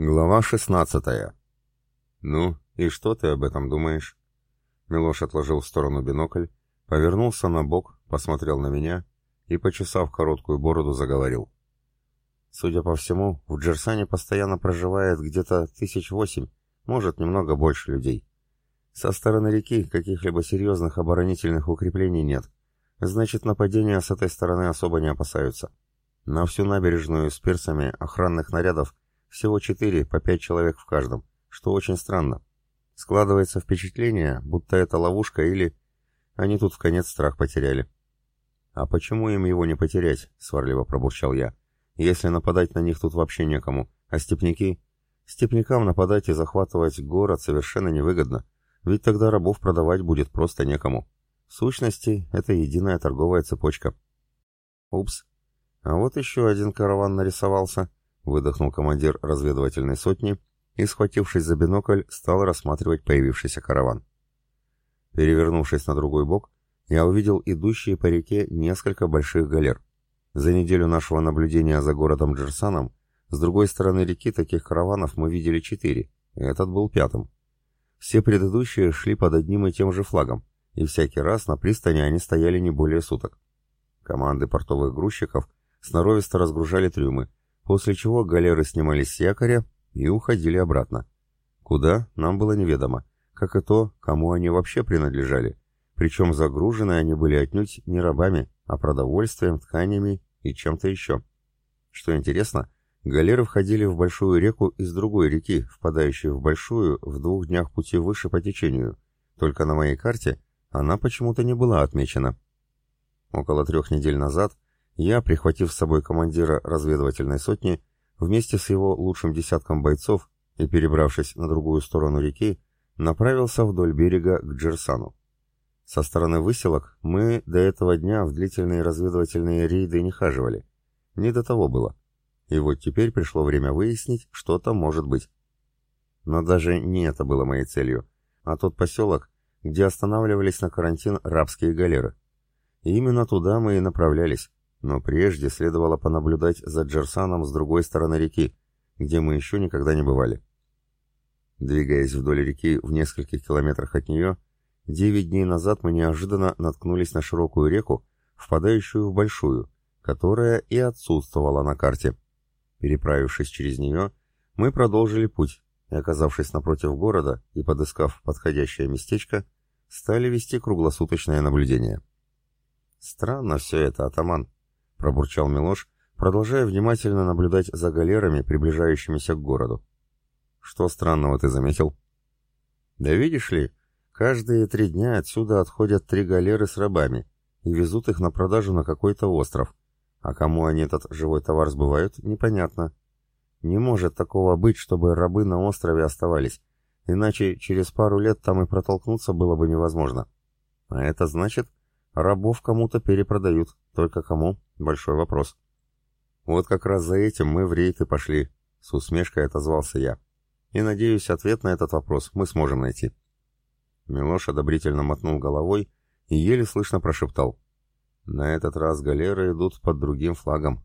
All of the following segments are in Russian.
Глава 16 «Ну, и что ты об этом думаешь?» Милош отложил в сторону бинокль, повернулся на бок, посмотрел на меня и, почесав короткую бороду, заговорил. «Судя по всему, в Джерсане постоянно проживает где-то тысяч восемь, может, немного больше людей. Со стороны реки каких-либо серьезных оборонительных укреплений нет. Значит, нападения с этой стороны особо не опасаются. На всю набережную с пирсами охранных нарядов – всего четыре по пять человек в каждом, что очень странно. Складывается впечатление, будто это ловушка или... Они тут в конец страх потеряли. «А почему им его не потерять?» — сварливо пробурчал я. «Если нападать на них тут вообще некому. А степняки? Степнякам нападать и захватывать город совершенно невыгодно, ведь тогда рабов продавать будет просто некому. В сущности, это единая торговая цепочка». «Упс. А вот еще один караван нарисовался выдохнул командир разведывательной сотни и, схватившись за бинокль, стал рассматривать появившийся караван. Перевернувшись на другой бок, я увидел идущие по реке несколько больших галер. За неделю нашего наблюдения за городом Джерсаном с другой стороны реки таких караванов мы видели четыре, этот был пятым. Все предыдущие шли под одним и тем же флагом, и всякий раз на пристани они стояли не более суток. Команды портовых грузчиков сноровисто разгружали трюмы, после чего галеры снимались с якоря и уходили обратно. Куда, нам было неведомо, как и то, кому они вообще принадлежали, причем загружены они были отнюдь не рабами, а продовольствием, тканями и чем-то еще. Что интересно, галеры входили в большую реку из другой реки, впадающей в большую в двух днях пути выше по течению, только на моей карте она почему-то не была отмечена. Около трех недель назад я, прихватив с собой командира разведывательной сотни, вместе с его лучшим десятком бойцов и перебравшись на другую сторону реки, направился вдоль берега к Джерсану. Со стороны выселок мы до этого дня в длительные разведывательные рейды не хаживали. Не до того было. И вот теперь пришло время выяснить, что там может быть. Но даже не это было моей целью, а тот поселок, где останавливались на карантин рабские галеры. И именно туда мы и направлялись. Но прежде следовало понаблюдать за Джерсаном с другой стороны реки, где мы еще никогда не бывали. Двигаясь вдоль реки в нескольких километрах от нее, девять дней назад мы неожиданно наткнулись на широкую реку, впадающую в большую, которая и отсутствовала на карте. Переправившись через нее, мы продолжили путь, и, оказавшись напротив города и подыскав подходящее местечко, стали вести круглосуточное наблюдение. «Странно все это, атаман», — пробурчал Милош, продолжая внимательно наблюдать за галерами, приближающимися к городу. «Что странного ты заметил?» «Да видишь ли, каждые три дня отсюда отходят три галеры с рабами и везут их на продажу на какой-то остров. А кому они этот живой товар сбывают, непонятно. Не может такого быть, чтобы рабы на острове оставались, иначе через пару лет там и протолкнуться было бы невозможно. А это значит, Рабов кому-то перепродают, только кому — большой вопрос. Вот как раз за этим мы в рейд и пошли, с усмешкой отозвался я. И надеюсь, ответ на этот вопрос мы сможем найти. Милош одобрительно мотнул головой и еле слышно прошептал. На этот раз галеры идут под другим флагом.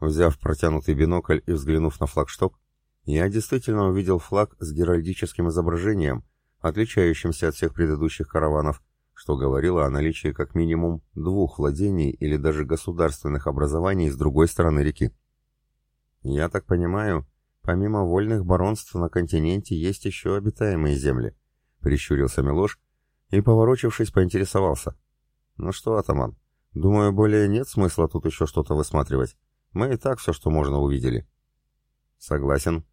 Взяв протянутый бинокль и взглянув на флагшток, я действительно увидел флаг с геральдическим изображением, отличающимся от всех предыдущих караванов, что говорило о наличии как минимум двух владений или даже государственных образований с другой стороны реки. Я так понимаю, помимо вольных баронств на континенте есть еще обитаемые земли, прищурился Милош и, поворочившись, поинтересовался. Ну что, атаман, думаю, более нет смысла тут еще что-то высматривать. Мы и так все, что можно, увидели. Согласен.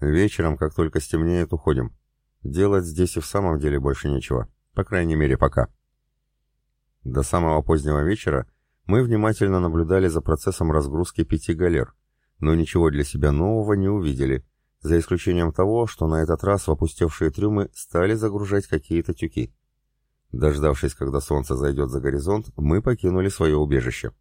Вечером, как только стемнеет, уходим. Делать здесь и в самом деле больше нечего. По крайней мере, пока. До самого позднего вечера мы внимательно наблюдали за процессом разгрузки пяти галер, но ничего для себя нового не увидели, за исключением того, что на этот раз в опустевшие трюмы стали загружать какие-то тюки. Дождавшись, когда солнце зайдет за горизонт, мы покинули свое убежище.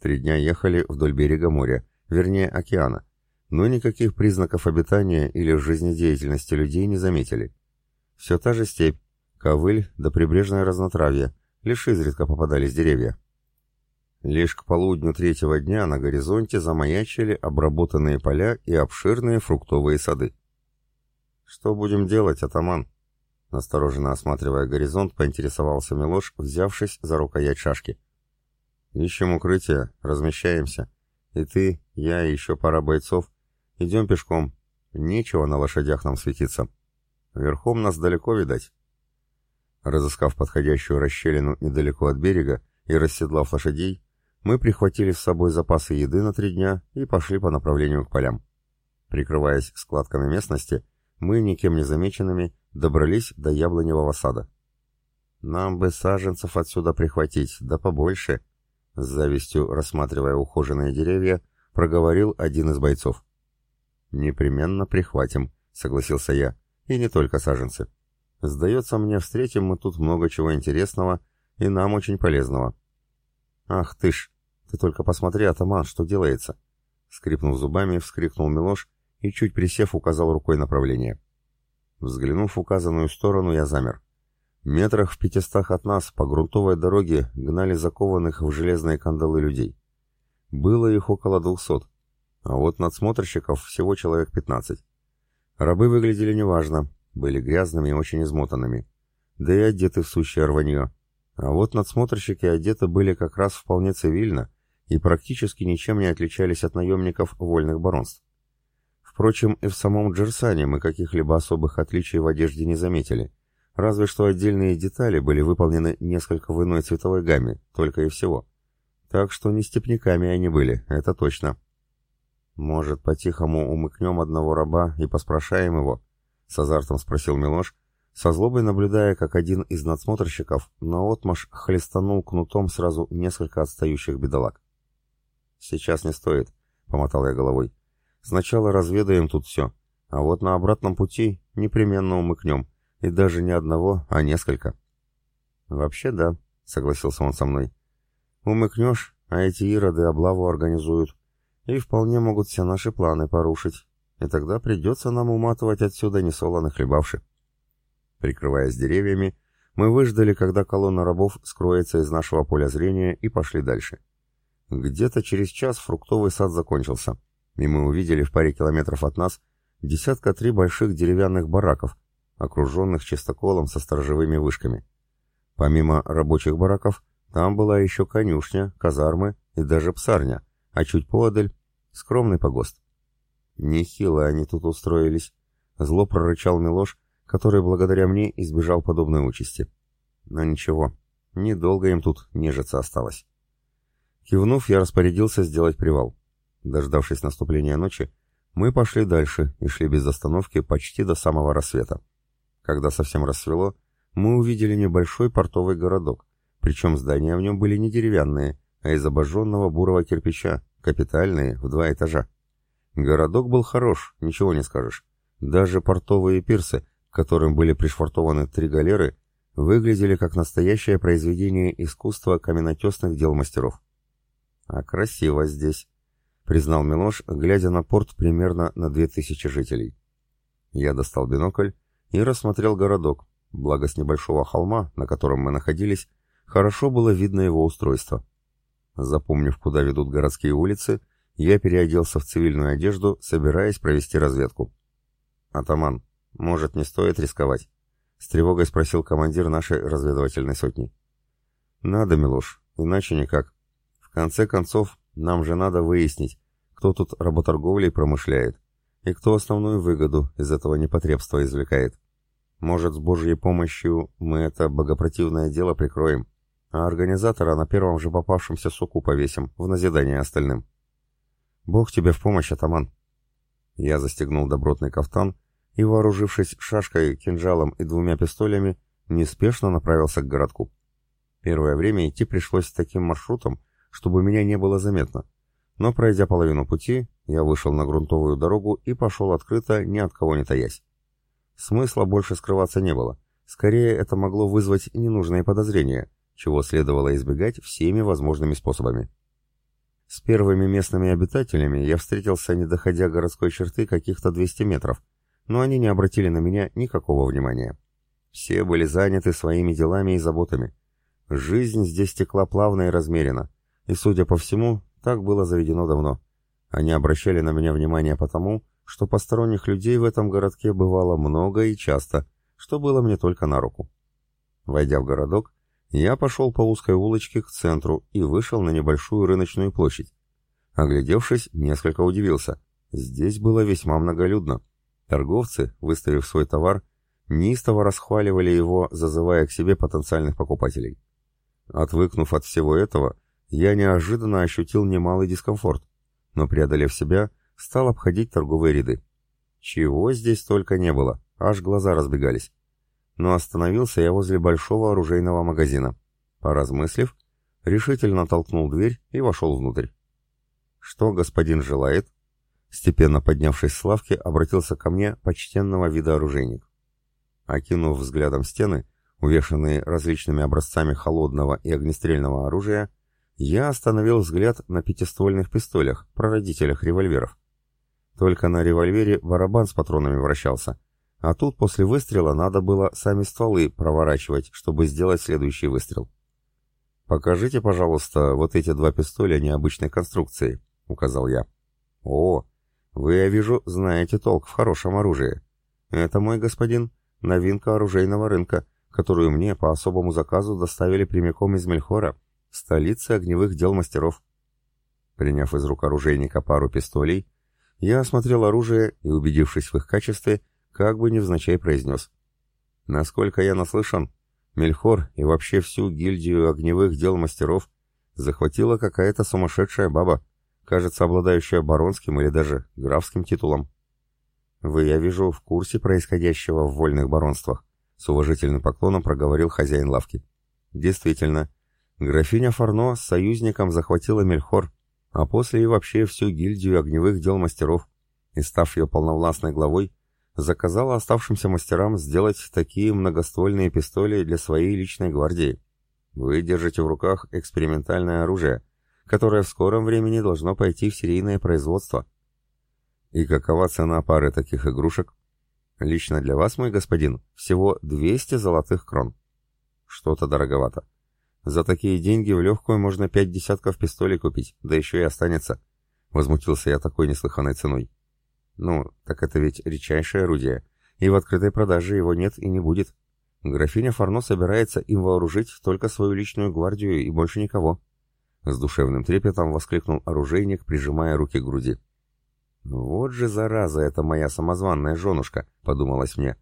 Три дня ехали вдоль берега моря, вернее океана, но никаких признаков обитания или жизнедеятельности людей не заметили. Все та же степь, ковыль да прибрежное разнотравье, лишь изредка попадались деревья. Лишь к полудню третьего дня на горизонте замаячили обработанные поля и обширные фруктовые сады. «Что будем делать, атаман?» Настороженно осматривая горизонт, поинтересовался Милош, взявшись за рукоять шашки. «Ищем укрытие, размещаемся. И ты, я и еще пара бойцов. Идем пешком. Нечего на лошадях нам светиться. Верхом нас далеко видать». Разыскав подходящую расщелину недалеко от берега и расседлав лошадей, мы прихватили с собой запасы еды на три дня и пошли по направлению к полям. Прикрываясь складками местности, мы, никем не замеченными, добрались до яблоневого сада. «Нам бы саженцев отсюда прихватить, да побольше», — с завистью рассматривая ухоженные деревья, проговорил один из бойцов. «Непременно прихватим», — согласился я, — «и не только саженцы. Сдается мне, встретим мы тут много чего интересного и нам очень полезного». «Ах ты ж! Ты только посмотри, атаман, что делается!» Скрипнув зубами, вскрикнул Милош и, чуть присев, указал рукой направление. Взглянув в указанную сторону, я замер. Метрах в пятистах от нас по грунтовой дороге гнали закованных в железные кандалы людей. Было их около двухсот, а вот надсмотрщиков всего человек пятнадцать. Рабы выглядели неважно, были грязными и очень измотанными. Да и одеты в сущее рванье. А вот надсмотрщики одеты были как раз вполне цивильно и практически ничем не отличались от наемников вольных баронств. Впрочем, и в самом Джерсане мы каких-либо особых отличий в одежде не заметили, разве что отдельные детали были выполнены несколько в иной цветовой гамме, только и всего. Так что не степняками они были, это точно. «Может, по-тихому умыкнем одного раба и поспрашаем его?» — с азартом спросил Милош, со злобой наблюдая, как один из надсмотрщиков наотмашь хлестанул кнутом сразу несколько отстающих бедолаг. «Сейчас не стоит», — помотал я головой. Сначала разведаем тут все, а вот на обратном пути непременно умыкнем, и даже не одного, а несколько. Вообще да, согласился он со мной. Умыкнешь, а эти ироды облаву организуют, и вполне могут все наши планы порушить, и тогда придется нам уматывать отсюда несолоно хлебавши. Прикрываясь деревьями, мы выждали, когда колонна рабов скроется из нашего поля зрения, и пошли дальше. Где-то через час фруктовый сад закончился — и мы увидели в паре километров от нас десятка три больших деревянных бараков, окруженных чистоколом со сторожевыми вышками. Помимо рабочих бараков, там была еще конюшня, казармы и даже псарня, а чуть поодаль — скромный погост. Нехило они тут устроились. Зло прорычал Милош, который благодаря мне избежал подобной участи. Но ничего, недолго им тут нежиться осталось. Кивнув, я распорядился сделать привал. Дождавшись наступления ночи, мы пошли дальше и шли без остановки почти до самого рассвета. Когда совсем рассвело, мы увидели небольшой портовый городок, причем здания в нем были не деревянные, а из обожженного бурого кирпича, капитальные, в два этажа. Городок был хорош, ничего не скажешь. Даже портовые пирсы, к которым были пришвартованы три галеры, выглядели как настоящее произведение искусства каменотесных дел мастеров. А красиво здесь, признал Милош, глядя на порт примерно на две тысячи жителей. Я достал бинокль и рассмотрел городок, благо с небольшого холма, на котором мы находились, хорошо было видно его устройство. Запомнив, куда ведут городские улицы, я переоделся в цивильную одежду, собираясь провести разведку. «Атаман, может, не стоит рисковать?» — с тревогой спросил командир нашей разведывательной сотни. «Надо, Милош, иначе никак. В конце концов, нам же надо выяснить, кто тут работорговлей промышляет и кто основную выгоду из этого непотребства извлекает. Может, с Божьей помощью мы это богопротивное дело прикроем, а организатора на первом же попавшемся суку повесим, в назидание остальным. Бог тебе в помощь, атаман. Я застегнул добротный кафтан и, вооружившись шашкой, кинжалом и двумя пистолями, неспешно направился к городку. Первое время идти пришлось таким маршрутом, чтобы меня не было заметно, но пройдя половину пути, я вышел на грунтовую дорогу и пошел открыто, ни от кого не таясь. Смысла больше скрываться не было. Скорее, это могло вызвать ненужные подозрения, чего следовало избегать всеми возможными способами. С первыми местными обитателями я встретился, не доходя городской черты каких-то 200 метров, но они не обратили на меня никакого внимания. Все были заняты своими делами и заботами. Жизнь здесь текла плавно и размеренно, И, судя по всему, так было заведено давно. Они обращали на меня внимание потому, что посторонних людей в этом городке бывало много и часто, что было мне только на руку. Войдя в городок, я пошел по узкой улочке к центру и вышел на небольшую рыночную площадь. Оглядевшись, несколько удивился. Здесь было весьма многолюдно. Торговцы, выставив свой товар, неистово расхваливали его, зазывая к себе потенциальных покупателей. Отвыкнув от всего этого, я неожиданно ощутил немалый дискомфорт, но, преодолев себя, стал обходить торговые ряды. Чего здесь только не было, аж глаза разбегались. Но остановился я возле большого оружейного магазина. Поразмыслив, решительно толкнул дверь и вошел внутрь. «Что господин желает?» Степенно поднявшись с лавки, обратился ко мне почтенного вида оружейник. Окинув взглядом стены, увешанные различными образцами холодного и огнестрельного оружия, я остановил взгляд на пятиствольных пистолях, прародителях револьверов. Только на револьвере барабан с патронами вращался, а тут после выстрела надо было сами стволы проворачивать, чтобы сделать следующий выстрел. «Покажите, пожалуйста, вот эти два пистоля необычной конструкции», — указал я. «О, вы, я вижу, знаете толк в хорошем оружии. Это, мой господин, новинка оружейного рынка, которую мне по особому заказу доставили прямиком из Мельхора, столицы огневых дел мастеров. Приняв из рук оружейника пару пистолей, я осмотрел оружие и, убедившись в их качестве, как бы невзначай произнес. Насколько я наслышан, Мельхор и вообще всю гильдию огневых дел мастеров захватила какая-то сумасшедшая баба, кажется, обладающая баронским или даже графским титулом. Вы, я вижу, в курсе происходящего в вольных баронствах, с уважительным поклоном проговорил хозяин лавки. Действительно, графиня Фарно с союзником захватила Мельхор, а после и вообще всю гильдию огневых дел мастеров, и, став ее полновластной главой, заказала оставшимся мастерам сделать такие многоствольные пистоли для своей личной гвардии. Вы держите в руках экспериментальное оружие, которое в скором времени должно пойти в серийное производство. И какова цена пары таких игрушек? Лично для вас, мой господин, всего 200 золотых крон. Что-то дороговато. За такие деньги в легкую можно пять десятков пистолей купить, да еще и останется. Возмутился я такой неслыханной ценой. Ну, так это ведь редчайшее орудие, и в открытой продаже его нет и не будет. Графиня Фарно собирается им вооружить только свою личную гвардию и больше никого. С душевным трепетом воскликнул оружейник, прижимая руки к груди. «Вот же зараза эта моя самозванная женушка», — подумалось мне.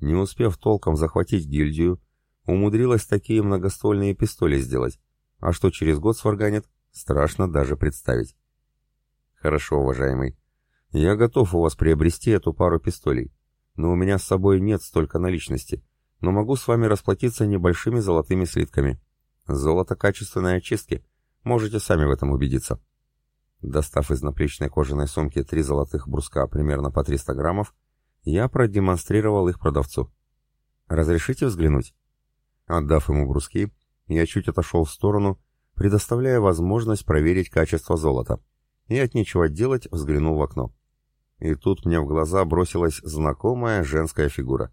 Не успев толком захватить гильдию, умудрилась такие многоствольные пистоли сделать. А что через год сварганит, страшно даже представить. Хорошо, уважаемый. Я готов у вас приобрести эту пару пистолей. Но у меня с собой нет столько наличности. Но могу с вами расплатиться небольшими золотыми слитками. Золото качественной очистки. Можете сами в этом убедиться. Достав из наплечной кожаной сумки три золотых бруска примерно по 300 граммов, я продемонстрировал их продавцу. «Разрешите взглянуть?» Отдав ему бруски, я чуть отошел в сторону, предоставляя возможность проверить качество золота, и от нечего делать взглянул в окно. И тут мне в глаза бросилась знакомая женская фигура.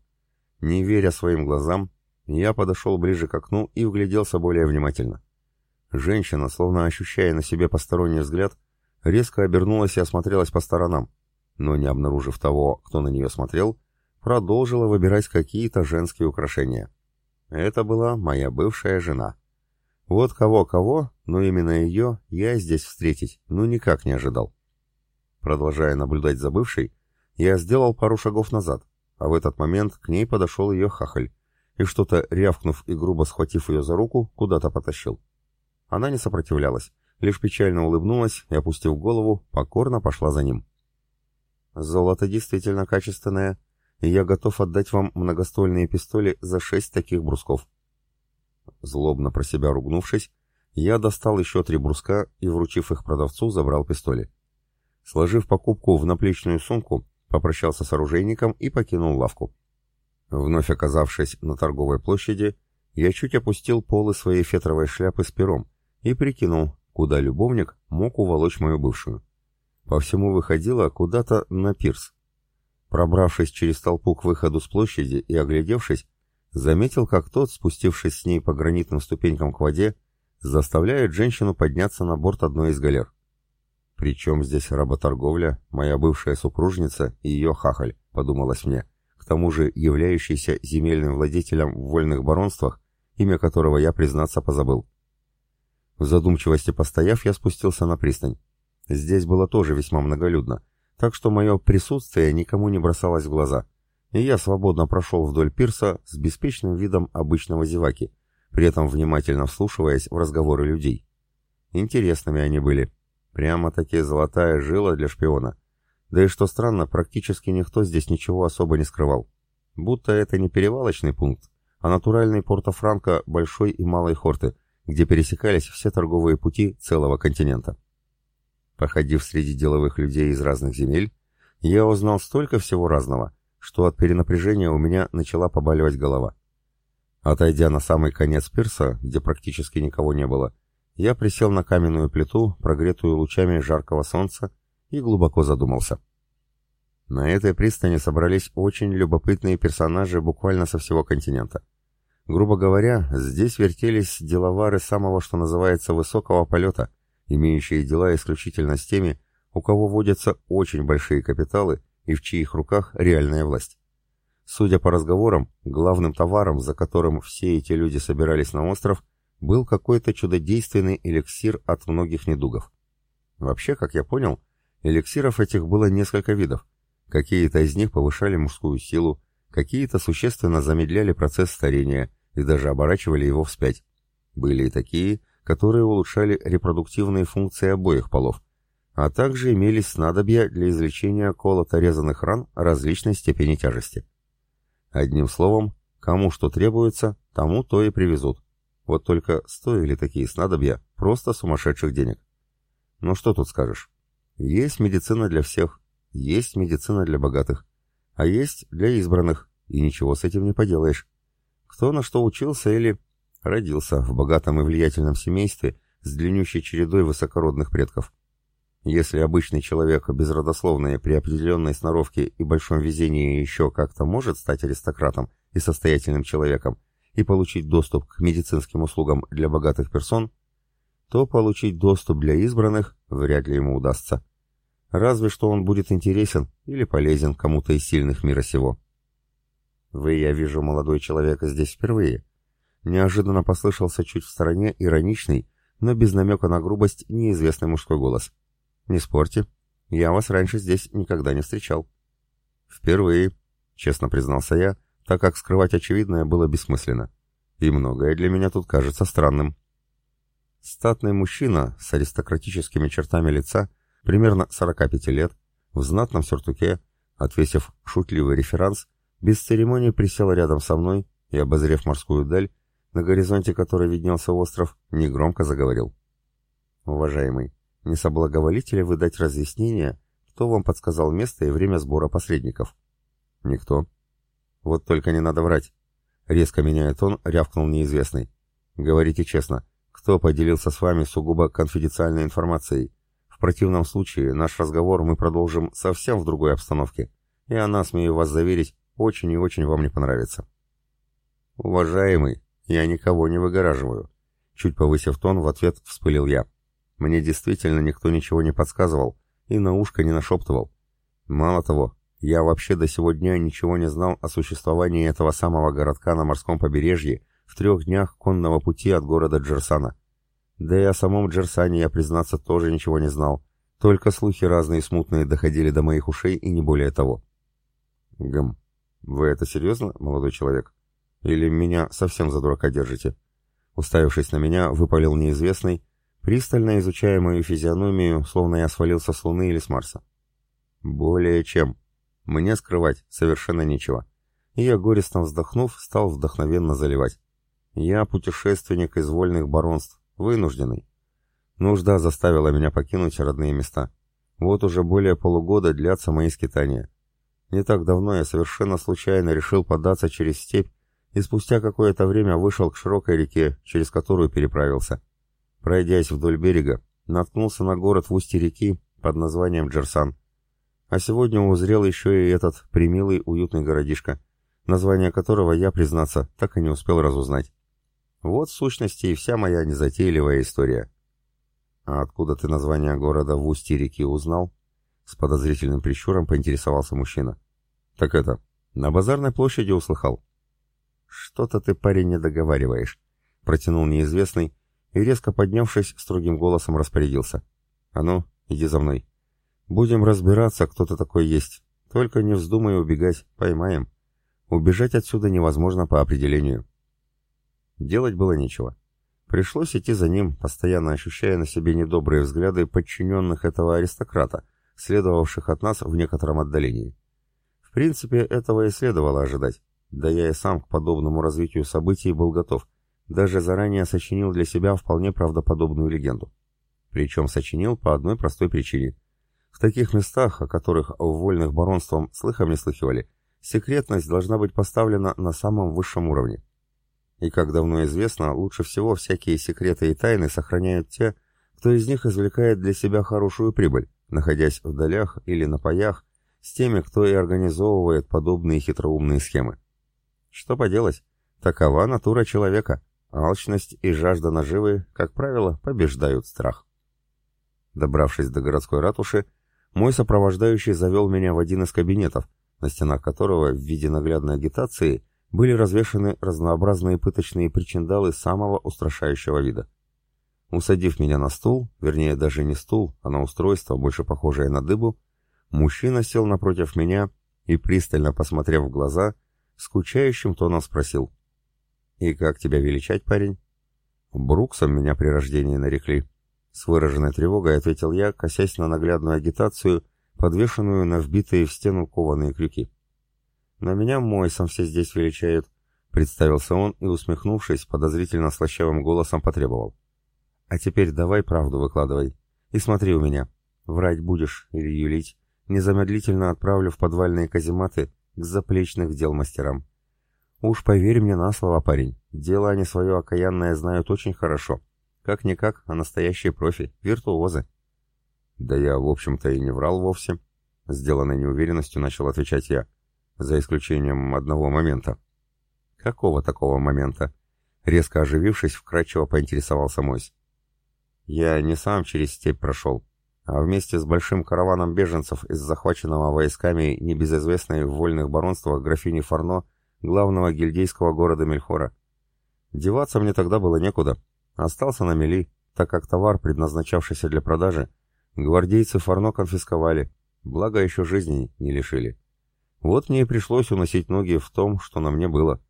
Не веря своим глазам, я подошел ближе к окну и вгляделся более внимательно. Женщина, словно ощущая на себе посторонний взгляд, резко обернулась и осмотрелась по сторонам, но не обнаружив того, кто на нее смотрел, продолжила выбирать какие-то женские украшения. Это была моя бывшая жена. Вот кого-кого, но именно ее я здесь встретить ну никак не ожидал. Продолжая наблюдать за бывшей, я сделал пару шагов назад, а в этот момент к ней подошел ее хахаль, и что-то рявкнув и грубо схватив ее за руку, куда-то потащил. Она не сопротивлялась, лишь печально улыбнулась и, опустив голову, покорно пошла за ним. «Золото действительно качественное, и я готов отдать вам многоствольные пистоли за шесть таких брусков». Злобно про себя ругнувшись, я достал еще три бруска и, вручив их продавцу, забрал пистоли. Сложив покупку в наплечную сумку, попрощался с оружейником и покинул лавку. Вновь оказавшись на торговой площади, я чуть опустил полы своей фетровой шляпы с пером и прикинул, куда любовник мог уволочь мою бывшую. По всему выходило куда-то на пирс. Пробравшись через толпу к выходу с площади и оглядевшись, заметил, как тот, спустившись с ней по гранитным ступенькам к воде, заставляет женщину подняться на борт одной из галер. Причем здесь работорговля, моя бывшая супружница и ее хахаль, подумалось мне, к тому же являющийся земельным владетелем в вольных баронствах, имя которого я, признаться, позабыл. В задумчивости постояв, я спустился на пристань. Здесь было тоже весьма многолюдно, так что мое присутствие никому не бросалось в глаза, и я свободно прошел вдоль пирса с беспечным видом обычного зеваки, при этом внимательно вслушиваясь в разговоры людей. Интересными они были. Прямо-таки золотая жила для шпиона. Да и что странно, практически никто здесь ничего особо не скрывал. Будто это не перевалочный пункт, а натуральный Порто-Франко большой и малой хорты, где пересекались все торговые пути целого континента. Походив среди деловых людей из разных земель, я узнал столько всего разного, что от перенапряжения у меня начала побаливать голова. Отойдя на самый конец пирса, где практически никого не было, я присел на каменную плиту, прогретую лучами жаркого солнца, и глубоко задумался. На этой пристани собрались очень любопытные персонажи буквально со всего континента. Грубо говоря, здесь вертелись деловары самого, что называется, высокого полета, имеющие дела исключительно с теми, у кого водятся очень большие капиталы и в чьих руках реальная власть. Судя по разговорам, главным товаром, за которым все эти люди собирались на остров, был какой-то чудодейственный эликсир от многих недугов. Вообще, как я понял, эликсиров этих было несколько видов. Какие-то из них повышали мужскую силу, какие-то существенно замедляли процесс старения и даже оборачивали его вспять. Были и такие, которые улучшали репродуктивные функции обоих полов, а также имелись снадобья для излечения колото-резанных ран различной степени тяжести. Одним словом, кому что требуется, тому то и привезут. Вот только стоили такие снадобья просто сумасшедших денег. Ну что тут скажешь? Есть медицина для всех, есть медицина для богатых, а есть для избранных, и ничего с этим не поделаешь. Кто на что учился или родился в богатом и влиятельном семействе с длиннющей чередой высокородных предков. Если обычный человек безродословный при определенной сноровке и большом везении еще как-то может стать аристократом и состоятельным человеком и получить доступ к медицинским услугам для богатых персон, то получить доступ для избранных вряд ли ему удастся. Разве что он будет интересен или полезен кому-то из сильных мира сего. «Вы, я вижу, молодой человек здесь впервые». Неожиданно послышался чуть в стороне ироничный, но без намека на грубость неизвестный мужской голос. «Не спорьте. Я вас раньше здесь никогда не встречал». «Впервые», — честно признался я, так как скрывать очевидное было бессмысленно. «И многое для меня тут кажется странным». Статный мужчина с аристократическими чертами лица, примерно 45 лет, в знатном сюртуке, отвесив шутливый реферанс, без церемонии присел рядом со мной и, обозрев морскую даль, на горизонте которой виднелся остров, негромко заговорил. «Уважаемый, не соблаговолите ли вы дать разъяснение, кто вам подсказал место и время сбора посредников? Никто. Вот только не надо врать. Резко меняя тон, рявкнул неизвестный. Говорите честно, кто поделился с вами сугубо конфиденциальной информацией? В противном случае наш разговор мы продолжим совсем в другой обстановке, и она, смею вас заверить, очень и очень вам не понравится. Уважаемый, я никого не выгораживаю. Чуть повысив тон, в ответ вспылил я. Мне действительно никто ничего не подсказывал и на ушко не нашептывал. Мало того, я вообще до сего дня ничего не знал о существовании этого самого городка на морском побережье в трех днях конного пути от города Джерсана. Да и о самом Джерсане я, признаться, тоже ничего не знал. Только слухи разные смутные доходили до моих ушей и не более того. Гм, вы это серьезно, молодой человек? Или меня совсем за дурака держите? Уставившись на меня, выпалил неизвестный, пристально изучая мою физиономию, словно я свалился с Луны или с Марса. Более чем. Мне скрывать совершенно нечего. И я, горестно вздохнув, стал вдохновенно заливать. Я путешественник из вольных баронств, вынужденный. Нужда заставила меня покинуть родные места. Вот уже более полугода длятся мои скитания. Не так давно я совершенно случайно решил податься через степь и спустя какое-то время вышел к широкой реке, через которую переправился. Пройдясь вдоль берега, наткнулся на город в устье реки под названием Джерсан. А сегодня узрел еще и этот примилый уютный городишко, название которого я, признаться, так и не успел разузнать. Вот в сущности и вся моя незатейливая история. А откуда ты название города в устье реки узнал? С подозрительным прищуром поинтересовался мужчина. Так это, на базарной площади услыхал. Что-то ты, парень, не договариваешь, протянул неизвестный и, резко поднявшись, строгим голосом распорядился. А ну, иди за мной. Будем разбираться, кто ты такой есть. Только не вздумай убегать, поймаем. Убежать отсюда невозможно по определению. Делать было нечего. Пришлось идти за ним, постоянно ощущая на себе недобрые взгляды подчиненных этого аристократа, следовавших от нас в некотором отдалении. В принципе, этого и следовало ожидать. Да я и сам к подобному развитию событий был готов. Даже заранее сочинил для себя вполне правдоподобную легенду. Причем сочинил по одной простой причине. Таких местах, о которых в вольных баронством слыхом не слыхивали, секретность должна быть поставлена на самом высшем уровне. И, как давно известно, лучше всего всякие секреты и тайны сохраняют те, кто из них извлекает для себя хорошую прибыль, находясь в долях или на паях, с теми, кто и организовывает подобные хитроумные схемы. Что поделать, такова натура человека. Алчность и жажда наживы, как правило, побеждают страх. Добравшись до городской ратуши, мой сопровождающий завел меня в один из кабинетов, на стенах которого в виде наглядной агитации были развешаны разнообразные пыточные причиндалы самого устрашающего вида. Усадив меня на стул, вернее даже не стул, а на устройство, больше похожее на дыбу, мужчина сел напротив меня и, пристально посмотрев в глаза, скучающим тоном спросил. «И как тебя величать, парень?» «Бруксом меня при рождении нарекли». С выраженной тревогой ответил я, косясь на наглядную агитацию, подвешенную на вбитые в стену кованые крюки. «На меня Мойсом все здесь величают», — представился он и, усмехнувшись, подозрительно слащавым голосом потребовал. «А теперь давай правду выкладывай. И смотри у меня. Врать будешь или юлить, незамедлительно отправлю в подвальные казематы к заплечных дел мастерам. Уж поверь мне на слово, парень, дело они свое окаянное знают очень хорошо. Как-никак, а настоящие профи, виртуозы». «Да я, в общем-то, и не врал вовсе», — сделанной неуверенностью начал отвечать я за исключением одного момента. Какого такого момента? Резко оживившись, вкратчиво поинтересовался Мойс. Я не сам через степь прошел, а вместе с большим караваном беженцев из захваченного войсками небезызвестной в вольных баронствах графини Фарно, главного гильдейского города Мельхора. Деваться мне тогда было некуда. Остался на мели, так как товар, предназначавшийся для продажи, гвардейцы Фарно конфисковали, благо еще жизни не лишили. Вот мне и пришлось уносить ноги в том, что на мне было.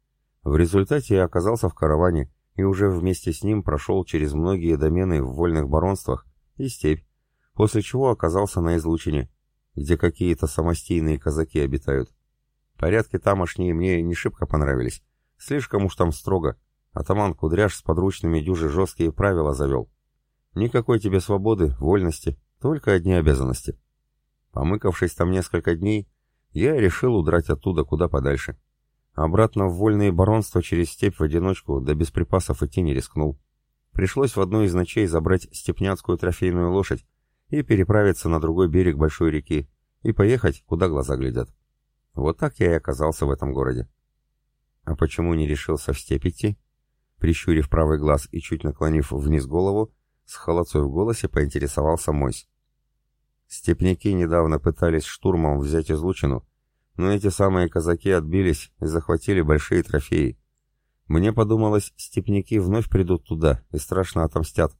В результате я оказался в караване и уже вместе с ним прошел через многие домены в вольных баронствах и степь, после чего оказался на излучине, где какие-то самостийные казаки обитают. Порядки тамошние мне не шибко понравились, слишком уж там строго. Атаман Кудряш с подручными дюжи жесткие правила завел. Никакой тебе свободы, вольности, только одни обязанности. Помыкавшись там несколько дней, я решил удрать оттуда куда подальше. Обратно в вольные баронства через степь в одиночку, да без припасов идти не рискнул. Пришлось в одну из ночей забрать степняцкую трофейную лошадь и переправиться на другой берег большой реки и поехать, куда глаза глядят. Вот так я и оказался в этом городе. А почему не решился в степь идти? Прищурив правый глаз и чуть наклонив вниз голову, с холодцой в голосе поинтересовался Мойс. Степняки недавно пытались штурмом взять излучину, но эти самые казаки отбились и захватили большие трофеи. Мне подумалось, степняки вновь придут туда и страшно отомстят.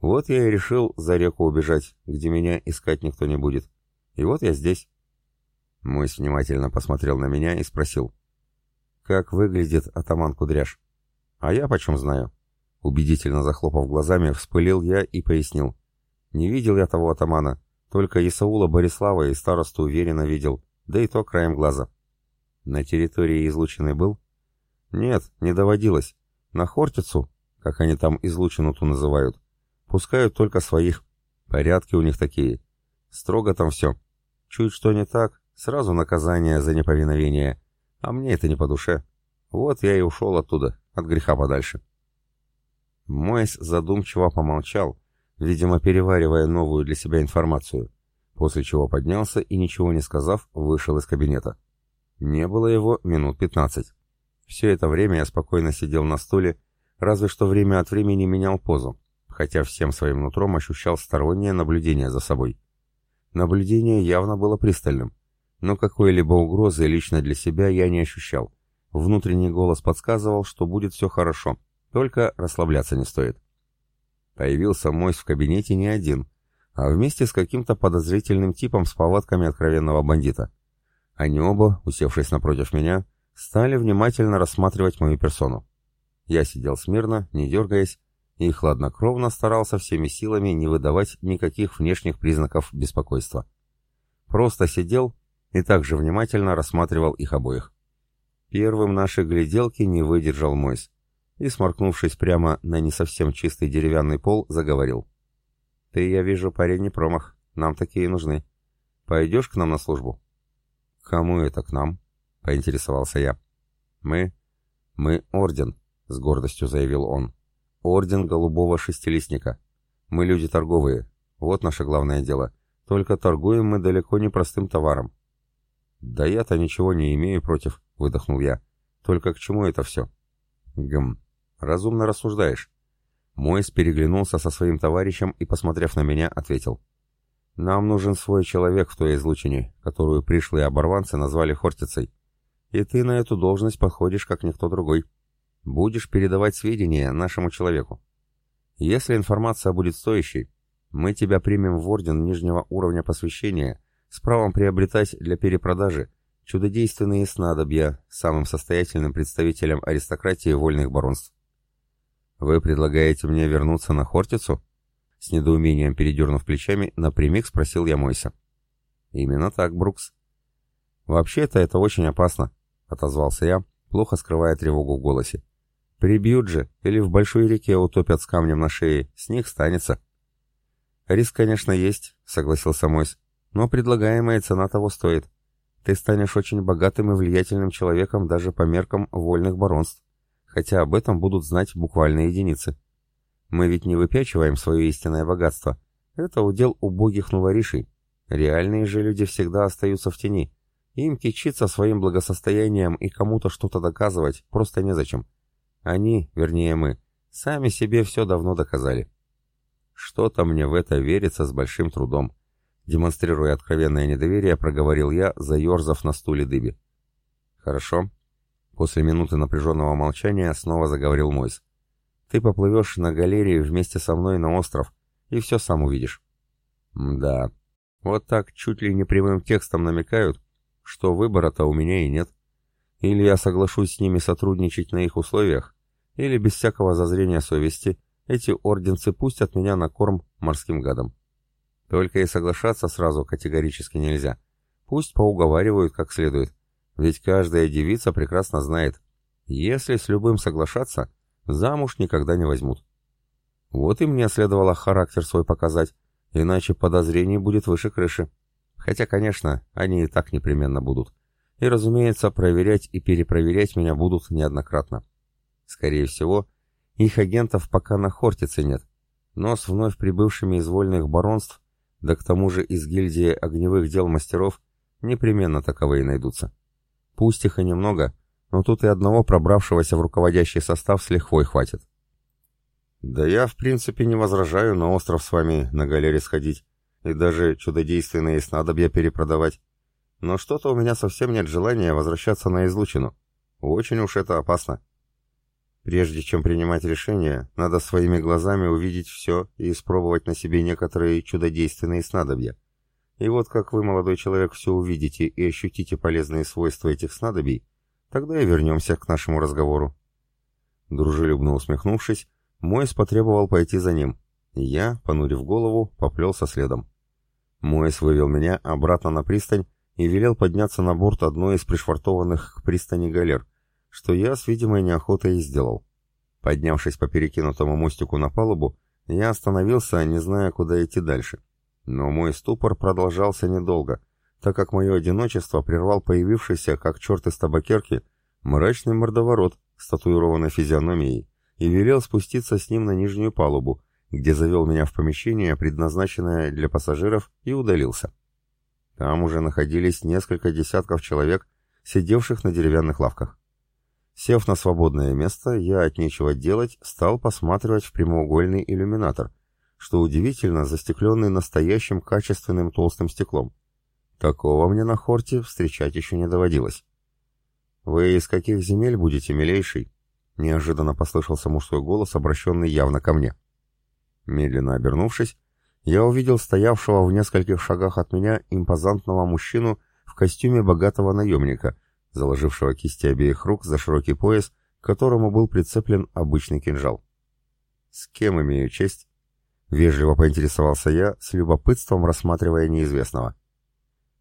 Вот я и решил за реку убежать, где меня искать никто не будет. И вот я здесь. Мойс внимательно посмотрел на меня и спросил. «Как выглядит атаман Кудряш?» «А я почем знаю?» Убедительно захлопав глазами, вспылил я и пояснил. «Не видел я того атамана. Только Исаула Борислава и старосту уверенно видел, да и то краем глаза. На территории излученной был? Нет, не доводилось. На Хортицу, как они там излучину-ту называют, пускают только своих. Порядки у них такие. Строго там все. Чуть что не так, сразу наказание за неповиновение. А мне это не по душе. Вот я и ушел оттуда, от греха подальше. Мойс задумчиво помолчал, видимо, переваривая новую для себя информацию, после чего поднялся и, ничего не сказав, вышел из кабинета. Не было его минут пятнадцать. Все это время я спокойно сидел на стуле, разве что время от времени менял позу, хотя всем своим нутром ощущал стороннее наблюдение за собой. Наблюдение явно было пристальным, но какой-либо угрозы лично для себя я не ощущал. Внутренний голос подсказывал, что будет все хорошо, только расслабляться не стоит. Появился Мойс в кабинете не один, а вместе с каким-то подозрительным типом с повадками откровенного бандита. Они оба, усевшись напротив меня, стали внимательно рассматривать мою персону. Я сидел смирно, не дергаясь, и хладнокровно старался всеми силами не выдавать никаких внешних признаков беспокойства. Просто сидел и также внимательно рассматривал их обоих. Первым нашей гляделки не выдержал Мойс и, сморкнувшись прямо на не совсем чистый деревянный пол, заговорил. «Ты, я вижу, парень не промах, нам такие нужны. Пойдешь к нам на службу?» «Кому это к нам?» — поинтересовался я. «Мы? Мы орден», — с гордостью заявил он. «Орден Голубого Шестилистника. Мы люди торговые. Вот наше главное дело. Только торгуем мы далеко не простым товаром». «Да я-то ничего не имею против», — выдохнул я. «Только к чему это все?» «Гм. Разумно рассуждаешь». Мойс переглянулся со своим товарищем и, посмотрев на меня, ответил. «Нам нужен свой человек в той излучине, которую пришлые оборванцы назвали Хортицей. И ты на эту должность подходишь, как никто другой. Будешь передавать сведения нашему человеку. Если информация будет стоящей, мы тебя примем в орден нижнего уровня посвящения с правом приобретать для перепродажи чудодейственные снадобья самым состоятельным представителям аристократии вольных баронств. «Вы предлагаете мне вернуться на Хортицу?» С недоумением передернув плечами, напрямик спросил я Мойса. «Именно так, Брукс». «Вообще-то это очень опасно», — отозвался я, плохо скрывая тревогу в голосе. Прибьют же, или в большой реке утопят с камнем на шее, с них станется. Риск, конечно, есть, согласился Мойс, но предлагаемая цена того стоит. Ты станешь очень богатым и влиятельным человеком даже по меркам вольных баронств, хотя об этом будут знать буквально единицы. Мы ведь не выпячиваем свое истинное богатство. Это удел убогих новоришей. Реальные же люди всегда остаются в тени. Им кичиться своим благосостоянием и кому-то что-то доказывать просто незачем. Они, вернее мы, сами себе все давно доказали. Что-то мне в это верится с большим трудом. Демонстрируя откровенное недоверие, проговорил я, заерзав на стуле дыби. «Хорошо». После минуты напряженного молчания снова заговорил Мойс. «Ты поплывешь на галерее вместе со мной на остров, и все сам увидишь». «Да, вот так чуть ли не прямым текстом намекают, что выбора-то у меня и нет. Или я соглашусь с ними сотрудничать на их условиях, или без всякого зазрения совести эти орденцы пустят меня на корм морским гадам. Только и соглашаться сразу категорически нельзя. Пусть поуговаривают как следует, ведь каждая девица прекрасно знает, если с любым соглашаться, замуж никогда не возьмут. Вот и мне следовало характер свой показать, иначе подозрений будет выше крыши. Хотя, конечно, они и так непременно будут. И, разумеется, проверять и перепроверять меня будут неоднократно. Скорее всего, их агентов пока на Хортице нет, но с вновь прибывшими из вольных баронств, да к тому же из гильдии огневых дел мастеров, непременно таковые найдутся. Пусть их и немного, но тут и одного пробравшегося в руководящий состав с лихвой хватит. Да я, в принципе, не возражаю на остров с вами на галере сходить и даже чудодейственные снадобья перепродавать. Но что-то у меня совсем нет желания возвращаться на излучину. Очень уж это опасно. Прежде чем принимать решение, надо своими глазами увидеть все и испробовать на себе некоторые чудодейственные снадобья. И вот как вы, молодой человек, все увидите и ощутите полезные свойства этих снадобий, тогда и вернемся к нашему разговору. Дружелюбно усмехнувшись, Мойс потребовал пойти за ним, я, понурив голову, поплелся следом. Мойс вывел меня обратно на пристань и велел подняться на борт одной из пришвартованных к пристани галер, что я с видимой неохотой и сделал. Поднявшись по перекинутому мостику на палубу, я остановился, не зная, куда идти дальше. Но мой ступор продолжался недолго, так как мое одиночество прервал появившийся, как черт из табакерки, мрачный мордоворот с татуированной физиономией и велел спуститься с ним на нижнюю палубу, где завел меня в помещение, предназначенное для пассажиров, и удалился. Там уже находились несколько десятков человек, сидевших на деревянных лавках. Сев на свободное место, я от нечего делать стал посматривать в прямоугольный иллюминатор, что удивительно застекленный настоящим качественным толстым стеклом. Такого мне на Хорте встречать еще не доводилось. «Вы из каких земель будете, милейший?» Неожиданно послышался мужской голос, обращенный явно ко мне. Медленно обернувшись, я увидел стоявшего в нескольких шагах от меня импозантного мужчину в костюме богатого наемника, заложившего кисти обеих рук за широкий пояс, к которому был прицеплен обычный кинжал. «С кем имею честь?» — вежливо поинтересовался я, с любопытством рассматривая неизвестного.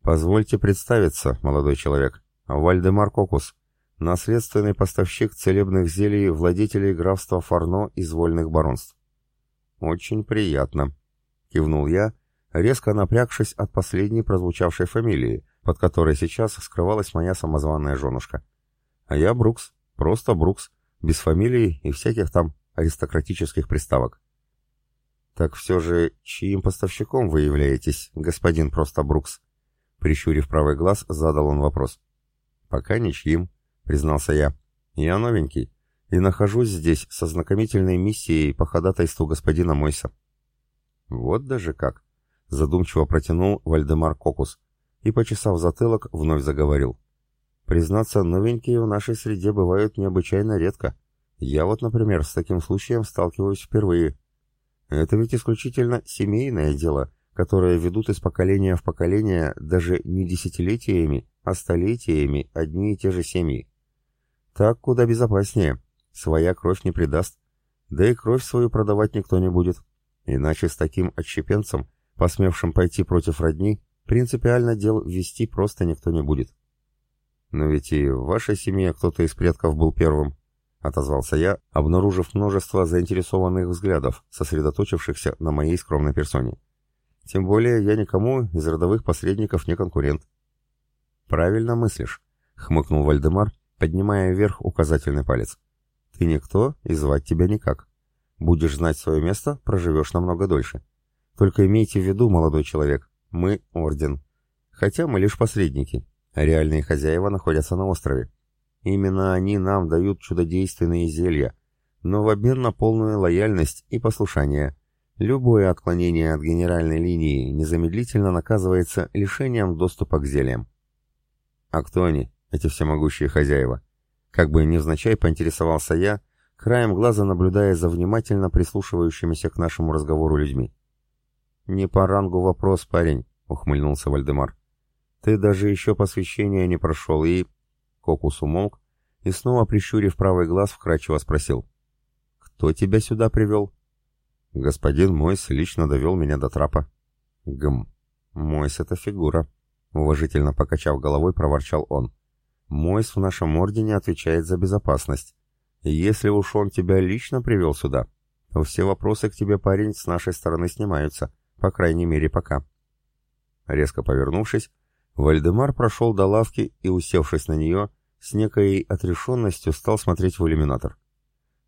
«Позвольте представиться, молодой человек. Вальдемар Кокус, наследственный поставщик целебных зелий владетелей графства Фарно из вольных баронств». «Очень приятно», — кивнул я, резко напрягшись от последней прозвучавшей фамилии, под которой сейчас скрывалась моя самозваная женушка. А я Брукс, просто Брукс, без фамилии и всяких там аристократических приставок. «Так все же, чьим поставщиком вы являетесь, господин просто Брукс?» Прищурив правый глаз, задал он вопрос. «Пока ничьим», — признался я. «Я новенький и нахожусь здесь со знакомительной миссией по ходатайству господина Мойса». «Вот даже как!» — задумчиво протянул Вальдемар Кокус и, почесав затылок, вновь заговорил. «Признаться, новенькие в нашей среде бывают необычайно редко. Я вот, например, с таким случаем сталкиваюсь впервые. Это ведь исключительно семейное дело, которое ведут из поколения в поколение даже не десятилетиями, а столетиями одни и те же семьи. Так куда безопаснее. Своя кровь не предаст. Да и кровь свою продавать никто не будет. Иначе с таким отщепенцем, посмевшим пойти против родни, Принципиально дел вести просто никто не будет. Но ведь и в вашей семье кто-то из предков был первым, отозвался я, обнаружив множество заинтересованных взглядов, сосредоточившихся на моей скромной персоне. Тем более я никому из родовых посредников не конкурент. Правильно мыслишь, хмыкнул Вальдемар, поднимая вверх указательный палец. Ты никто и звать тебя никак. Будешь знать свое место, проживешь намного дольше. Только имейте в виду, молодой человек, мы — орден. Хотя мы лишь посредники, а реальные хозяева находятся на острове. Именно они нам дают чудодейственные зелья, но в обмен на полную лояльность и послушание. Любое отклонение от генеральной линии незамедлительно наказывается лишением доступа к зельям. А кто они, эти всемогущие хозяева? Как бы невзначай поинтересовался я, краем глаза наблюдая за внимательно прислушивающимися к нашему разговору людьми. «Не по рангу вопрос, парень», — ухмыльнулся Вальдемар. «Ты даже еще посвящения не прошел и...» Кокус умолк и снова, прищурив правый глаз, вкрадчиво спросил. «Кто тебя сюда привел?» «Господин Мойс лично довел меня до трапа». «Гм, Мойс — это фигура», — уважительно покачав головой, проворчал он. «Мойс в нашем ордене отвечает за безопасность. если уж он тебя лично привел сюда, то все вопросы к тебе, парень, с нашей стороны снимаются. По крайней мере, пока. Резко повернувшись, Вальдемар прошел до лавки и, усевшись на нее, с некой отрешенностью стал смотреть в иллюминатор.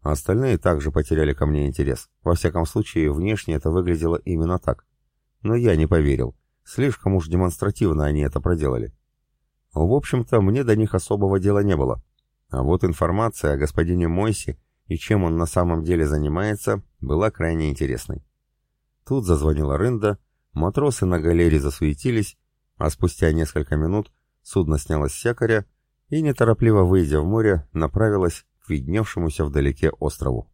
остальные также потеряли ко мне интерес. Во всяком случае, внешне это выглядело именно так. Но я не поверил. Слишком уж демонстративно они это проделали. В общем-то, мне до них особого дела не было. А вот информация о господине Мойсе и чем он на самом деле занимается, была крайне интересной. Тут зазвонила рында, матросы на галере засуетились, а спустя несколько минут судно снялось с якоря и, неторопливо выйдя в море, направилось к видневшемуся вдалеке острову.